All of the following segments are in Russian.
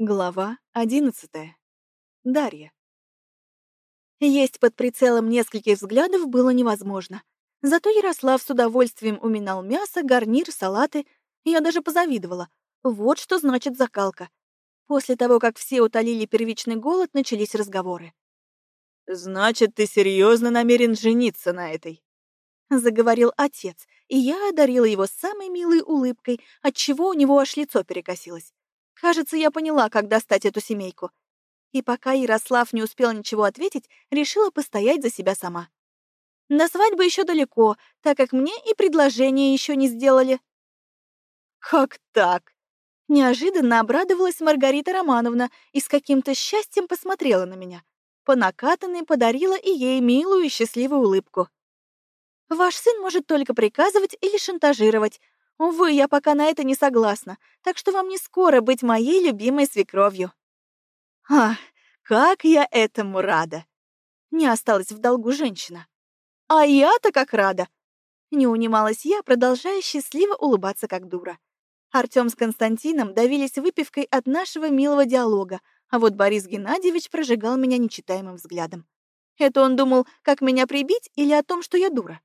Глава одиннадцатая. Дарья. Есть под прицелом нескольких взглядов было невозможно. Зато Ярослав с удовольствием уминал мясо, гарнир, салаты. Я даже позавидовала. Вот что значит закалка. После того, как все утолили первичный голод, начались разговоры. «Значит, ты серьезно намерен жениться на этой?» Заговорил отец, и я одарила его самой милой улыбкой, отчего у него аж лицо перекосилось. Кажется, я поняла, как достать эту семейку. И пока Ярослав не успел ничего ответить, решила постоять за себя сама. До свадьбы еще далеко, так как мне и предложение еще не сделали. «Как так?» Неожиданно обрадовалась Маргарита Романовна и с каким-то счастьем посмотрела на меня. По накатанной подарила и ей милую и счастливую улыбку. «Ваш сын может только приказывать или шантажировать. Увы, я пока на это не согласна, так что вам не скоро быть моей любимой свекровью». «Ах, как я этому рада!» Не осталась в долгу женщина. «А я-то как рада!» Не унималась я, продолжая счастливо улыбаться как дура. Артём с Константином давились выпивкой от нашего милого диалога, а вот Борис Геннадьевич прожигал меня нечитаемым взглядом. Это он думал, как меня прибить или о том, что я дура?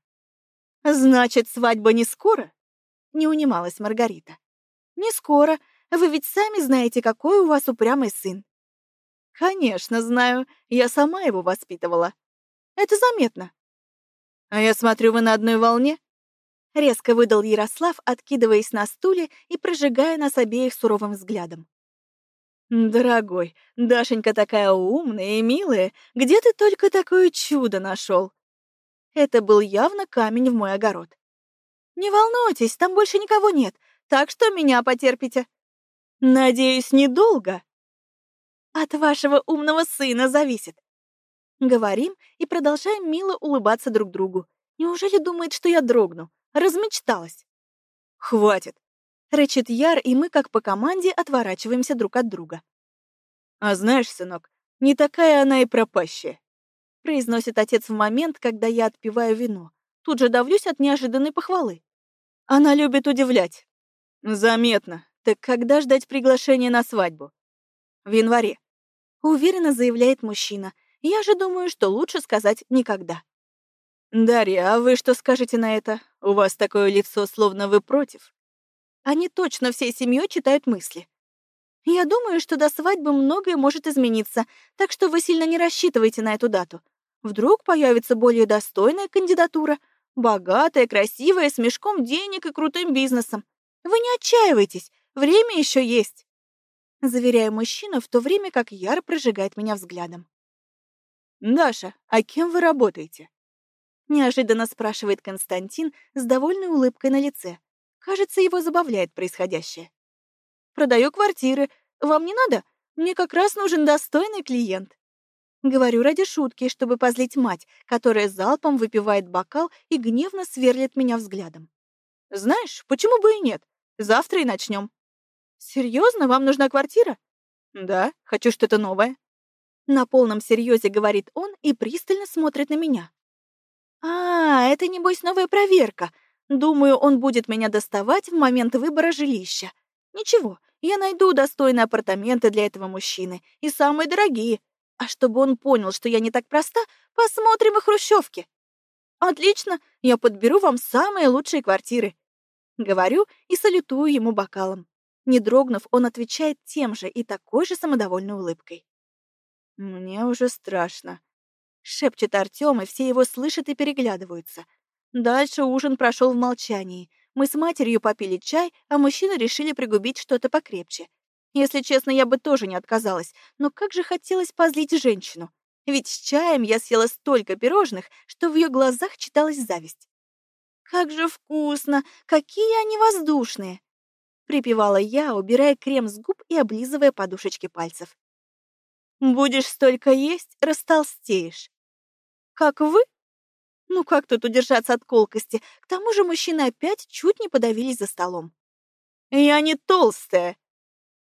«Значит, свадьба не скоро?» Не унималась Маргарита. «Не скоро. Вы ведь сами знаете, какой у вас упрямый сын». «Конечно, знаю. Я сама его воспитывала». «Это заметно». «А я смотрю, вы на одной волне?» Резко выдал Ярослав, откидываясь на стуле и прожигая нас обеих суровым взглядом. «Дорогой, Дашенька такая умная и милая, где ты только такое чудо нашел?» Это был явно камень в мой огород. «Не волнуйтесь, там больше никого нет, так что меня потерпите». «Надеюсь, недолго?» «От вашего умного сына зависит». Говорим и продолжаем мило улыбаться друг другу. Неужели думает, что я дрогну? Размечталась. «Хватит!» — рычит Яр, и мы, как по команде, отворачиваемся друг от друга. «А знаешь, сынок, не такая она и пропащая», — произносит отец в момент, когда я отпиваю вино. Тут же давлюсь от неожиданной похвалы. «Она любит удивлять». «Заметно. Так когда ждать приглашения на свадьбу?» «В январе», — уверенно заявляет мужчина. Я же думаю, что лучше сказать «никогда». «Дарья, а вы что скажете на это? У вас такое лицо, словно вы против». Они точно всей семьей читают мысли. Я думаю, что до свадьбы многое может измениться, так что вы сильно не рассчитывайте на эту дату. Вдруг появится более достойная кандидатура, богатая, красивая, с мешком денег и крутым бизнесом. Вы не отчаивайтесь, время еще есть. Заверяю мужчину, в то время как Яр прожигает меня взглядом. «Даша, а кем вы работаете?» Неожиданно спрашивает Константин с довольной улыбкой на лице. Кажется, его забавляет происходящее. «Продаю квартиры. Вам не надо? Мне как раз нужен достойный клиент». Говорю ради шутки, чтобы позлить мать, которая залпом выпивает бокал и гневно сверлит меня взглядом. «Знаешь, почему бы и нет? Завтра и начнем». «Серьезно? Вам нужна квартира?» «Да, хочу что-то новое». На полном серьезе говорит он и пристально смотрит на меня. «А, это, небось, новая проверка. Думаю, он будет меня доставать в момент выбора жилища. Ничего, я найду достойные апартаменты для этого мужчины, и самые дорогие. А чтобы он понял, что я не так проста, посмотрим и хрущевки. Отлично, я подберу вам самые лучшие квартиры. Говорю и салютую ему бокалом. Не дрогнув, он отвечает тем же и такой же самодовольной улыбкой. Мне уже страшно. Шепчет Артём, и все его слышат и переглядываются. Дальше ужин прошел в молчании. Мы с матерью попили чай, а мужчины решили пригубить что-то покрепче. Если честно, я бы тоже не отказалась, но как же хотелось позлить женщину. Ведь с чаем я съела столько пирожных, что в ее глазах читалась зависть. «Как же вкусно! Какие они воздушные!» Припевала я, убирая крем с губ и облизывая подушечки пальцев. «Будешь столько есть, растолстеешь. Как вы? Ну как тут удержаться от колкости? К тому же мужчины опять чуть не подавились за столом. Я не толстая.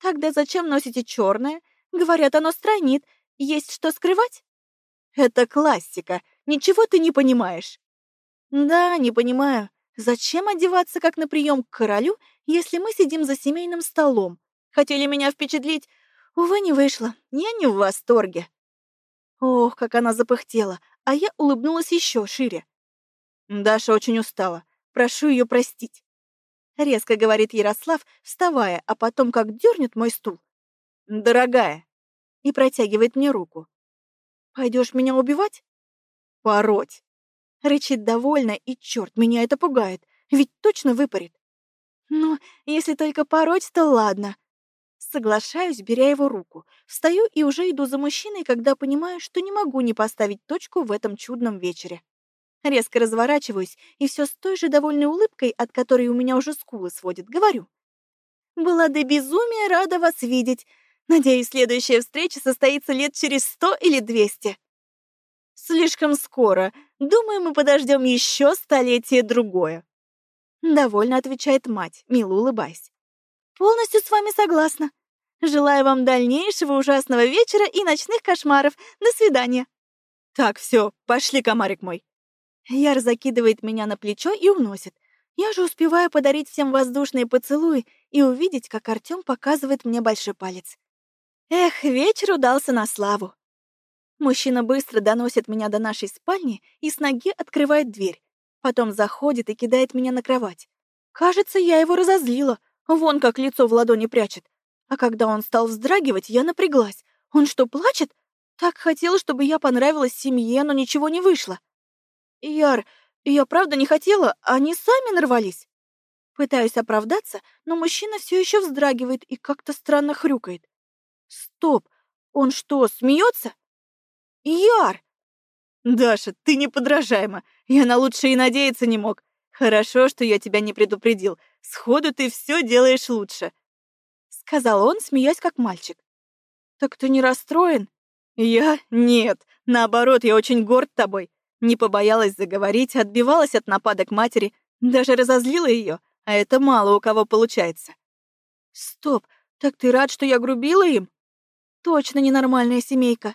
Тогда зачем носите черное? Говорят, оно странит. Есть что скрывать? Это классика. Ничего ты не понимаешь. Да, не понимаю. Зачем одеваться как на прием к королю, если мы сидим за семейным столом? Хотели меня впечатлить? Увы, не вышло. Я не в восторге. Ох, как она запыхтела, а я улыбнулась еще шире. Даша очень устала. Прошу ее простить. Резко говорит Ярослав, вставая, а потом как дернет мой стул. Дорогая. И протягивает мне руку. Пойдешь меня убивать? Пороть. Рычит довольно, и черт, меня это пугает, ведь точно выпарит. Ну, если только пороть, то ладно. Соглашаюсь, беря его руку. Встаю и уже иду за мужчиной, когда понимаю, что не могу не поставить точку в этом чудном вечере. Резко разворачиваюсь и все с той же довольной улыбкой, от которой у меня уже скулы сводит, говорю. «Была до безумия рада вас видеть. Надеюсь, следующая встреча состоится лет через сто или двести». «Слишком скоро. Думаю, мы подождем еще столетие другое». Довольно отвечает мать, мило улыбаясь. «Полностью с вами согласна. Желаю вам дальнейшего ужасного вечера и ночных кошмаров. До свидания. Так, все, пошли, комарик мой. Яр закидывает меня на плечо и уносит. Я же успеваю подарить всем воздушные поцелуи и увидеть, как Артём показывает мне большой палец. Эх, вечер удался на славу. Мужчина быстро доносит меня до нашей спальни и с ноги открывает дверь. Потом заходит и кидает меня на кровать. Кажется, я его разозлила. Вон как лицо в ладони прячет. А когда он стал вздрагивать, я напряглась. Он что, плачет? Так хотел, чтобы я понравилась семье, но ничего не вышло. Яр, я правда не хотела, они сами нарвались. Пытаюсь оправдаться, но мужчина все еще вздрагивает и как-то странно хрюкает. Стоп, он что, смеется? Яр! Даша, ты неподражаема. Я на лучшее и надеяться не мог. Хорошо, что я тебя не предупредил. Сходу ты все делаешь лучше сказал он, смеясь как мальчик. «Так ты не расстроен?» «Я? Нет. Наоборот, я очень горд тобой. Не побоялась заговорить, отбивалась от нападок матери, даже разозлила ее, а это мало у кого получается». «Стоп, так ты рад, что я грубила им?» «Точно ненормальная семейка».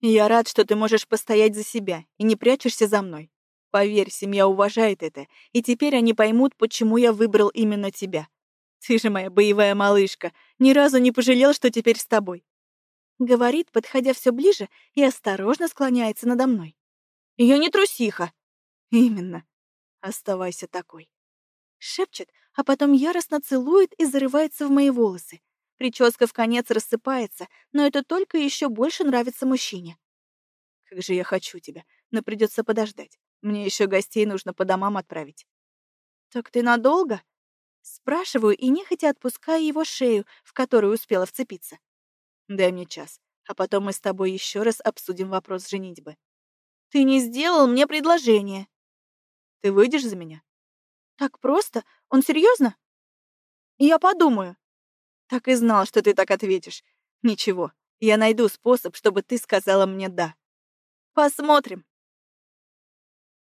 «Я рад, что ты можешь постоять за себя и не прячешься за мной. Поверь, семья уважает это, и теперь они поймут, почему я выбрал именно тебя. Ты же моя боевая малышка, ни разу не пожалел, что теперь с тобой. Говорит, подходя все ближе и осторожно склоняется надо мной. Я не трусиха. Именно. Оставайся такой. Шепчет, а потом яростно целует и зарывается в мои волосы. Прическа в конец рассыпается, но это только еще больше нравится мужчине. Как же я хочу тебя, но придется подождать. Мне еще гостей нужно по домам отправить. Так ты надолго? Спрашиваю и нехотя отпускаю его шею, в которую успела вцепиться. «Дай мне час, а потом мы с тобой еще раз обсудим вопрос женитьбы». «Ты не сделал мне предложение». «Ты выйдешь за меня?» «Так просто? Он серьезно? «Я подумаю». «Так и знал, что ты так ответишь. Ничего, я найду способ, чтобы ты сказала мне «да». Посмотрим.